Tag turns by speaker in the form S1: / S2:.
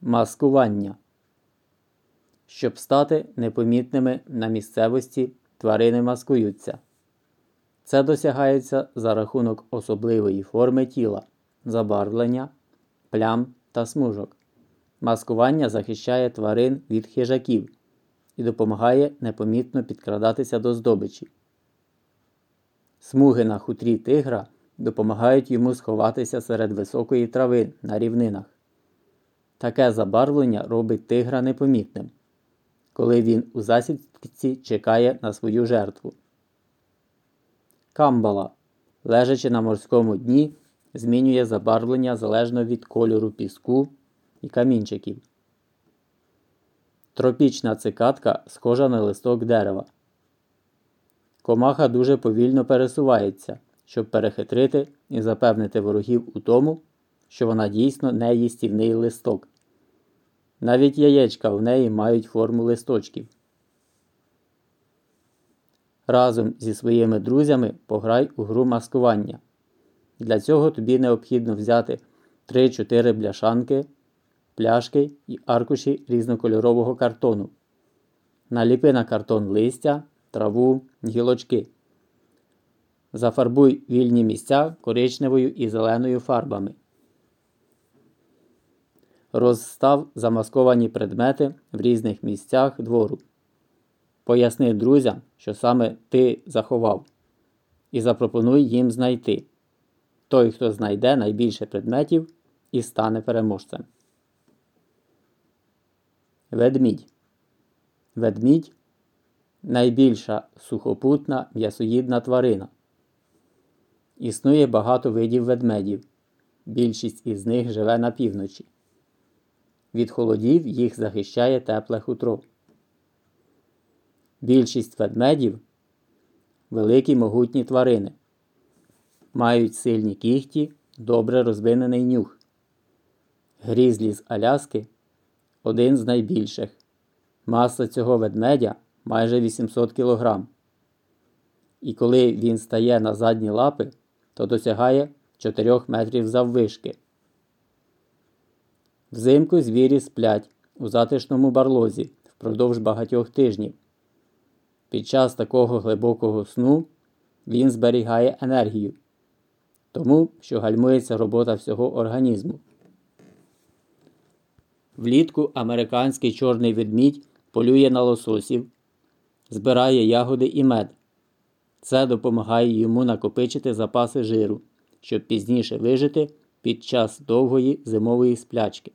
S1: Маскування. Щоб стати непомітними на місцевості, тварини маскуються. Це досягається за рахунок особливої форми тіла, забарвлення, плям та смужок. Маскування захищає тварин від хижаків і допомагає непомітно підкрадатися до здобичі. Смуги на хутрі тигра допомагають йому сховатися серед високої трави на рівнинах. Таке забарвлення робить тигра непомітним, коли він у засідці чекає на свою жертву. Камбала, лежачи на морському дні, змінює забарвлення залежно від кольору піску і камінчиків. Тропічна цикатка схожа на листок дерева. Комаха дуже повільно пересувається, щоб перехитрити і запевнити ворогів у тому, що вона дійсно не їстівний листок. Навіть яєчка в неї мають форму листочків. Разом зі своїми друзями пограй у гру маскування. Для цього тобі необхідно взяти 3-4 бляшанки, пляшки і аркуші різнокольорового картону. Наліпи на картон листя, траву, гілочки. Зафарбуй вільні місця коричневою і зеленою фарбами. Розстав замасковані предмети в різних місцях двору. Поясни друзям, що саме ти заховав, і запропонуй їм знайти. Той, хто знайде найбільше предметів і стане переможцем. Ведмідь. Ведмідь найбільша сухопутна м'ясоїдна тварина. Існує багато видів ведмедів. Більшість із них живе на півночі. Від холодів їх захищає тепле хутро. Більшість ведмедів великі могутні тварини. Мають сильні кігті, добре розвинений нюх. Грізлі з Аляски один з найбільших. Маса цього ведмедя майже 800 кг. І коли він стає на задні лапи, то досягає 4 метрів заввишки. Взимку звірі сплять у затишному барлозі впродовж багатьох тижнів. Під час такого глибокого сну він зберігає енергію, тому що гальмується робота всього організму. Влітку американський чорний ведмідь полює на лососів, збирає ягоди і мед. Це допомагає йому накопичити запаси жиру, щоб пізніше вижити під час довгої зимової сплячки.